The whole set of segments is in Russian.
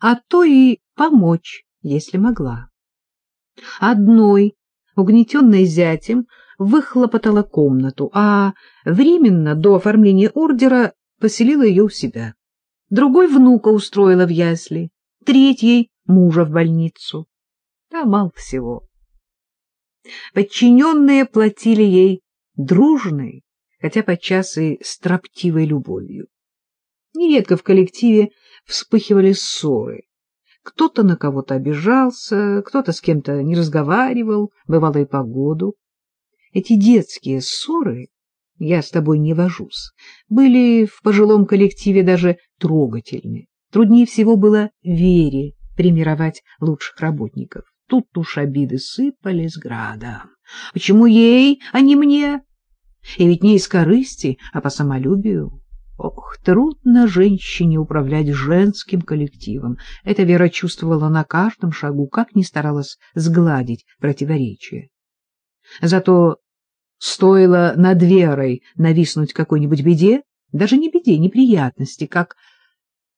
а то и помочь, если могла. Одной, угнетенной зятем, выхлопотала комнату, а временно до оформления ордера поселила ее у себя. Другой внука устроила в ясли, третьей — мужа в больницу. Да мало всего. Подчиненные платили ей дружной, хотя подчас и строптивой любовью. Нередко в коллективе вспыхивали ссоры. Кто-то на кого-то обижался, кто-то с кем-то не разговаривал, бывало и погоду. Эти детские ссоры, я с тобой не вожусь, были в пожилом коллективе даже трогательны. Труднее всего было Вере примировать лучших работников. Тут уж обиды сыпались градом. Почему ей, а не мне? И ведь не из корысти, а по самолюбию. Ох, трудно женщине управлять женским коллективом. Это Вера чувствовала на каждом шагу, как ни старалась сгладить противоречия. Зато стоило над Верой нависнуть какой-нибудь беде, даже не беде, неприятности, как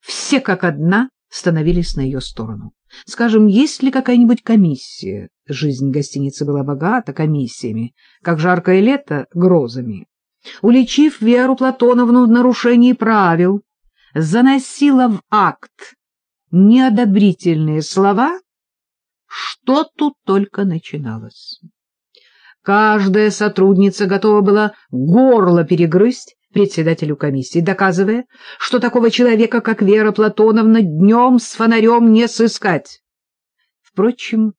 все как одна становились на ее сторону. Скажем, есть ли какая-нибудь комиссия? Жизнь гостиницы была богата комиссиями, как жаркое лето — грозами. Уличив Веру Платоновну в нарушении правил, заносила в акт неодобрительные слова, что тут только начиналось. Каждая сотрудница готова была горло перегрызть председателю комиссии, доказывая, что такого человека, как Вера Платоновна, днем с фонарем не сыскать. Впрочем,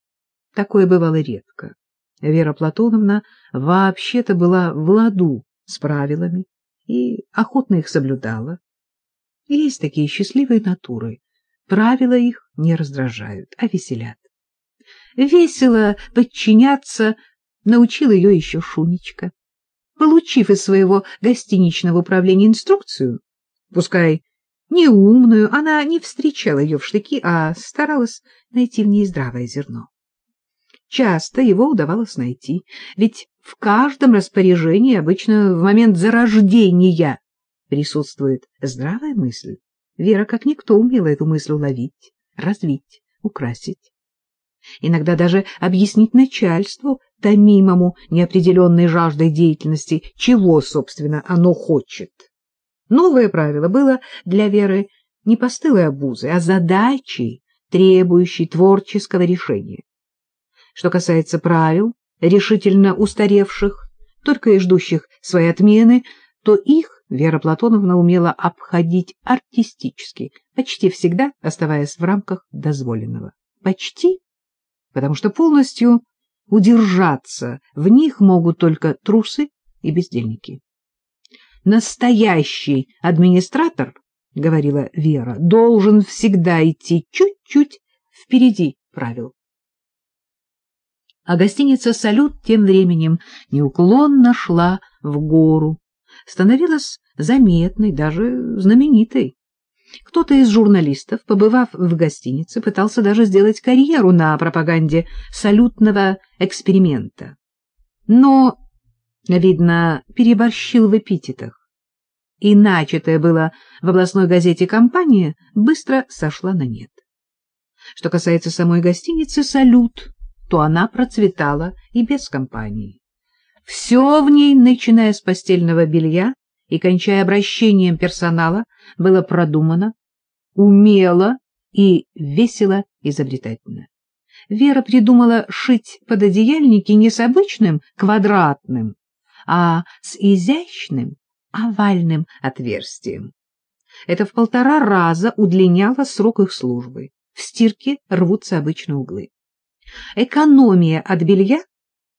такое бывало редко. Вера Платоновна вообще-то была в ладу с правилами и охотно их соблюдала. Есть такие счастливые натуры. Правила их не раздражают, а веселят. Весело подчиняться научил ее еще Шунечка. Получив из своего гостиничного управления инструкцию, пускай неумную, она не встречала ее в штыки, а старалась найти в ней здравое зерно. Часто его удавалось найти, ведь в каждом распоряжении обычно в момент зарождения присутствует здравая мысль. Вера как никто умела эту мысль уловить, развить, украсить. Иногда даже объяснить начальству, томимому неопределенной жаждой деятельности, чего, собственно, оно хочет. Новое правило было для Веры не постылой обузой, а задачей, требующей творческого решения. Что касается правил, решительно устаревших, только и ждущих своей отмены, то их Вера Платоновна умела обходить артистически, почти всегда оставаясь в рамках дозволенного. Почти, потому что полностью удержаться в них могут только трусы и бездельники. Настоящий администратор, — говорила Вера, — должен всегда идти чуть-чуть впереди правил. А гостиница «Салют» тем временем неуклонно шла в гору, становилась заметной, даже знаменитой. Кто-то из журналистов, побывав в гостинице, пытался даже сделать карьеру на пропаганде салютного эксперимента. Но, видно, переборщил в эпитетах. И начатая была в областной газете кампания быстро сошла на нет. Что касается самой гостиницы «Салют», то она процветала и без компании. Все в ней, начиная с постельного белья и кончая обращением персонала, было продумано, умело и весело изобретательно. Вера придумала шить пододеяльники не с обычным квадратным, а с изящным овальным отверстием. Это в полтора раза удлиняло срок их службы. В стирке рвутся обычно углы. Экономия от белья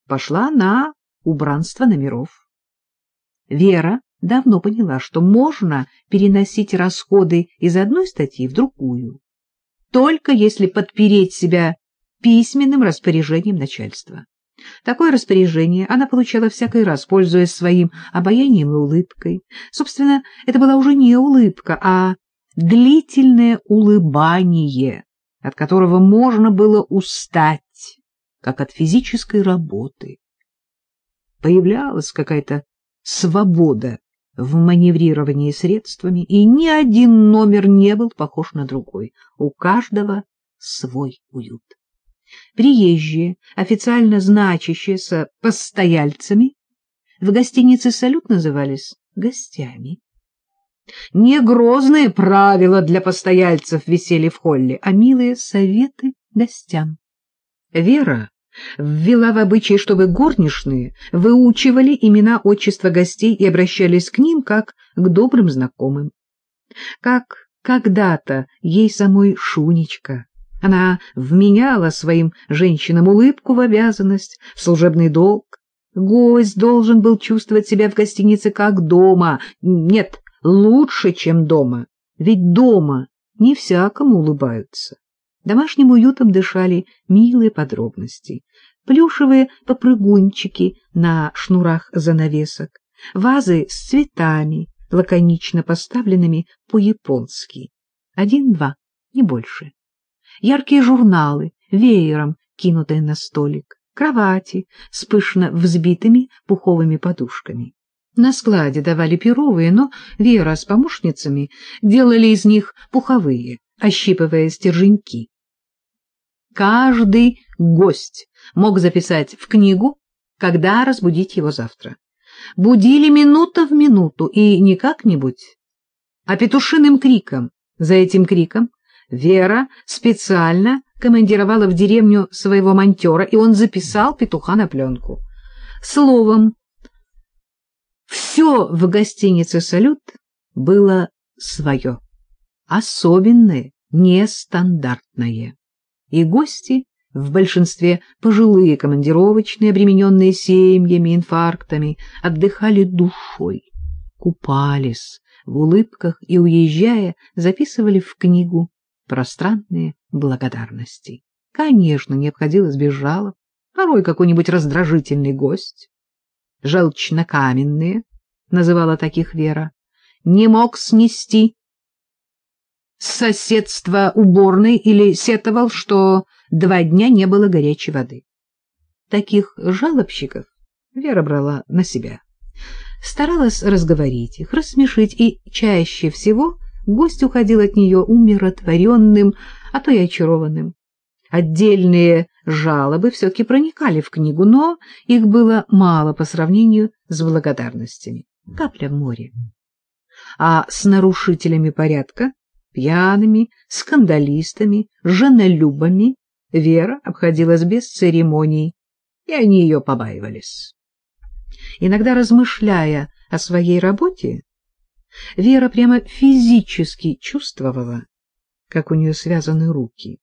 пошла на убранство номеров. Вера давно поняла, что можно переносить расходы из одной статьи в другую, только если подпереть себя письменным распоряжением начальства. Такое распоряжение она получала всякий раз, пользуясь своим обаянием и улыбкой. Собственно, это была уже не улыбка, а длительное улыбание, от которого можно было устать, как от физической работы. Появлялась какая-то свобода в маневрировании средствами, и ни один номер не был похож на другой. У каждого свой уют. Приезжие, официально значащиеся постояльцами, в гостинице «Салют» назывались гостями. Не грозные правила для постояльцев висели в холле, а милые советы гостям. Вера ввела в обычай, чтобы горничные выучивали имена отчества гостей и обращались к ним как к добрым знакомым. Как когда-то ей самой Шунечка. Она вменяла своим женщинам улыбку в обязанность, в служебный долг. Гость должен был чувствовать себя в гостинице как дома. Нет, лучше, чем дома. Ведь дома не всякому улыбаются. Домашним уютом дышали милые подробности. Плюшевые попрыгунчики на шнурах занавесок, вазы с цветами, лаконично поставленными по-японски. Один-два, не больше. Яркие журналы, веером кинутые на столик, кровати с пышно взбитыми пуховыми подушками. На складе давали перовые, но Вера с помощницами делали из них пуховые, ощипывая стерженьки. Каждый гость мог записать в книгу, когда разбудить его завтра. Будили минута в минуту, и не как-нибудь, а петушиным криком. За этим криком Вера специально командировала в деревню своего монтера, и он записал петуха на пленку. Словом, все в гостинице «Салют» было свое, особенное, нестандартное и гости, в большинстве пожилые командировочные, обремененные семьями, инфарктами, отдыхали душой, купались в улыбках и, уезжая, записывали в книгу пространные благодарности. Конечно, не обходилось без жалоб, порой какой-нибудь раздражительный гость. Желчнокаменные, называла таких Вера, не мог снести соседства уборной или сетовал, что два дня не было горячей воды. Таких жалобщиков Вера брала на себя. Старалась разговорить их, рассмешить, и чаще всего гость уходил от нее умиротворенным, а то и очарованным. Отдельные жалобы все-таки проникали в книгу, но их было мало по сравнению с благодарностями. Капля в море. А с нарушителями порядка пьяными, скандалистами, женолюбами Вера обходилась без церемоний, и они ее побаивались. Иногда, размышляя о своей работе, Вера прямо физически чувствовала, как у нее связаны руки.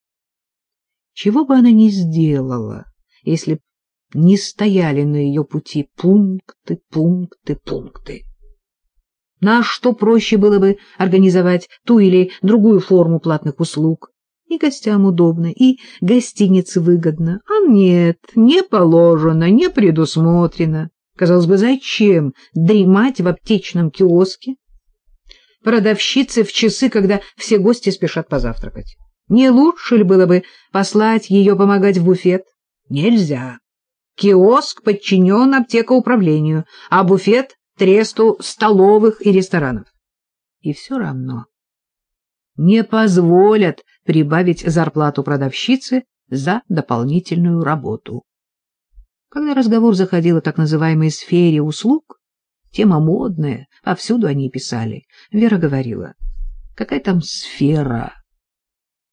Чего бы она ни сделала, если б не стояли на ее пути пункты, пункты, пункты. На что проще было бы организовать ту или другую форму платных услуг. И гостям удобно, и гостинице выгодно. А нет, не положено, не предусмотрено. Казалось бы, зачем дремать в аптечном киоске? Продавщицы в часы, когда все гости спешат позавтракать. Не лучше ли было бы послать ее помогать в буфет? Нельзя. Киоск подчинен аптекоуправлению, а буфет тресту столовых и ресторанов. И все равно не позволят прибавить зарплату продавщице за дополнительную работу. Когда разговор заходил о так называемой сфере услуг, тема модная, повсюду они писали, Вера говорила, какая там сфера?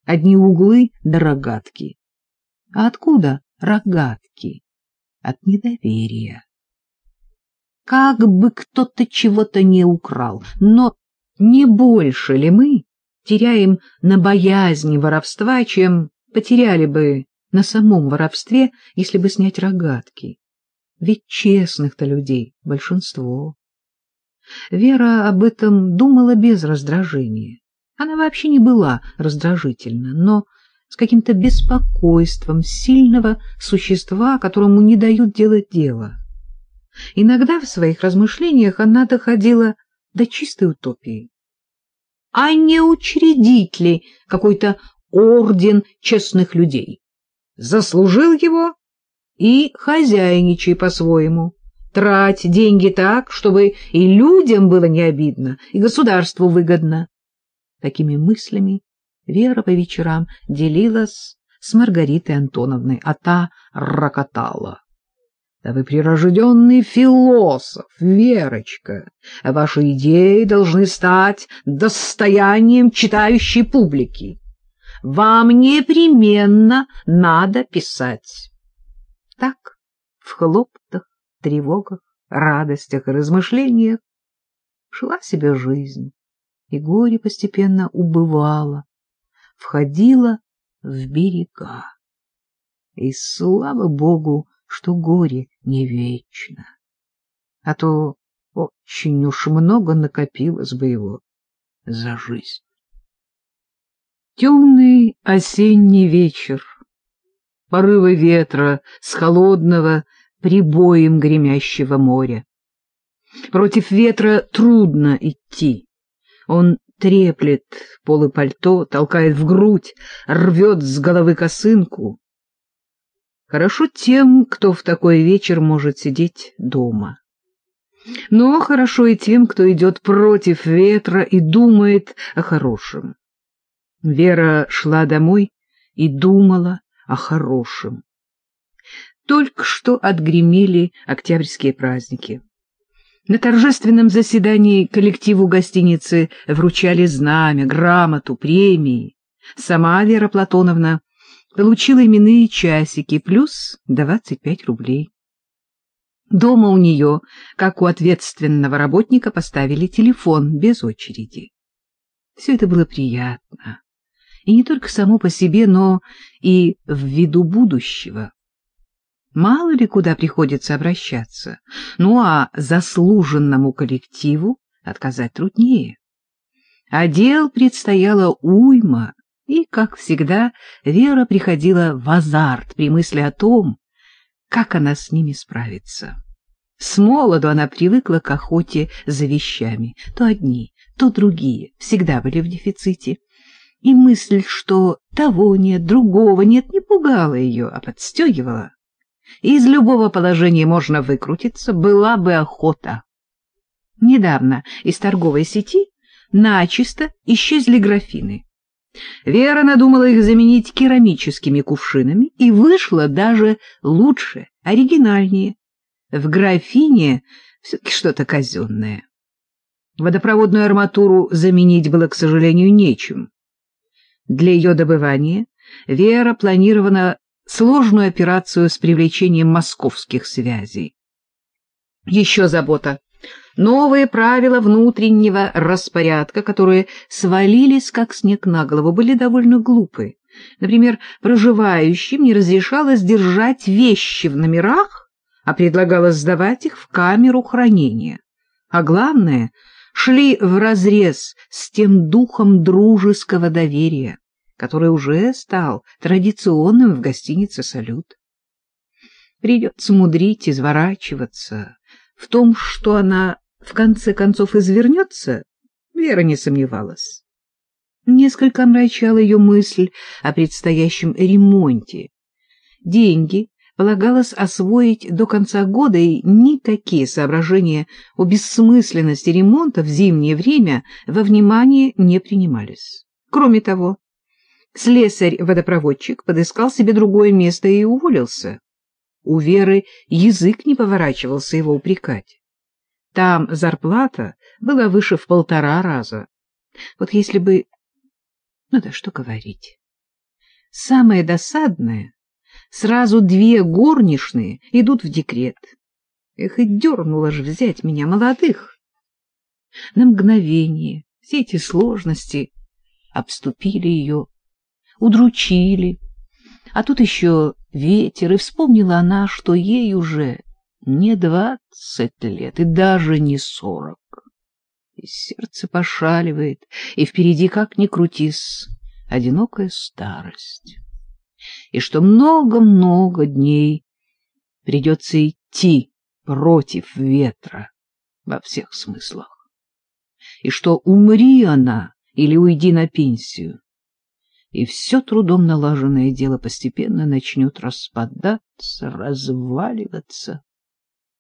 Одни углы да рогатки. А откуда рогатки? От недоверия как бы кто-то чего-то не украл. Но не больше ли мы теряем на боязни воровства, чем потеряли бы на самом воровстве, если бы снять рогатки? Ведь честных-то людей большинство. Вера об этом думала без раздражения. Она вообще не была раздражительна, но с каким-то беспокойством сильного существа, которому не дают делать дело. Иногда в своих размышлениях она доходила до чистой утопии. А не учредить ли какой-то орден честных людей? Заслужил его и хозяйничай по-своему. Трать деньги так, чтобы и людям было не обидно, и государству выгодно. Такими мыслями Вера по вечерам делилась с Маргаритой Антоновной, а та рокотала. Да вы прирожденный философ, Верочка. Ваши идеи должны стать достоянием читающей публики. Вам непременно надо писать. Так, в хлоптах, тревогах, радостях и размышлениях шла себе жизнь, и горе постепенно убывало, входило в берега. И слава Богу, что горе не вечно. А то очень уж много накопилось бы его за жизнь. Темный осенний вечер, порывы ветра с холодного прибоем гремящего моря. Против ветра трудно идти. Он треплет полы пальто, толкает в грудь, рвет с головы косынку. Хорошо тем, кто в такой вечер может сидеть дома. Но хорошо и тем, кто идет против ветра и думает о хорошем. Вера шла домой и думала о хорошем. Только что отгремели октябрьские праздники. На торжественном заседании коллективу гостиницы вручали знамя, грамоту, премии. Сама Вера Платоновна получила именные часики плюс 25 рублей. Дома у нее, как у ответственного работника, поставили телефон без очереди. Все это было приятно. И не только само по себе, но и в виду будущего. Мало ли куда приходится обращаться. Ну а заслуженному коллективу отказать труднее. А дел предстояло уйма, и, как всегда, Вера приходила в азарт при мысли о том, как она с ними справится. С молоду она привыкла к охоте за вещами. То одни, то другие всегда были в дефиците. И мысль, что того нет, другого нет, не пугала ее, а подстегивала. Из любого положения можно выкрутиться, была бы охота. Недавно из торговой сети начисто исчезли графины. Вера надумала их заменить керамическими кувшинами, и вышло даже лучше, оригинальнее. В графине все-таки что-то казенное. Водопроводную арматуру заменить было, к сожалению, нечем. Для ее добывания Вера планировала сложную операцию с привлечением московских связей. Еще забота новые правила внутреннего распорядка, которые свалились как снег на голову, были довольно глупы. Например, проживающим не разрешалось держать вещи в номерах, а предлагалось сдавать их в камеру хранения. А главное, шли вразрез с тем духом дружеского доверия, который уже стал традиционным в гостинице «Салют». Придется мудрить, изворачиваться. В том, что она в конце концов извернется, Вера не сомневалась. Несколько омрачала ее мысль о предстоящем ремонте. Деньги полагалось освоить до конца года, и никакие соображения о бессмысленности ремонта в зимнее время во внимание не принимались. Кроме того, слесарь-водопроводчик подыскал себе другое место и уволился. У Веры язык не поворачивался его упрекать. Там зарплата была выше в полтора раза. Вот если бы... Ну да что говорить. Самое досадное, сразу две горничные идут в декрет. Эх, и дернуло же взять меня молодых. На мгновение все эти сложности обступили ее, удручили. А тут еще ветер, и вспомнила она, что ей уже не двадцать лет и даже не сорок. И сердце пошаливает, и впереди, как ни крутись, одинокая старость. И что много-много дней придется идти против ветра во всех смыслах. И что умри она или уйди на пенсию, и все трудом налаженное дело постепенно начнет распадаться, разваливаться.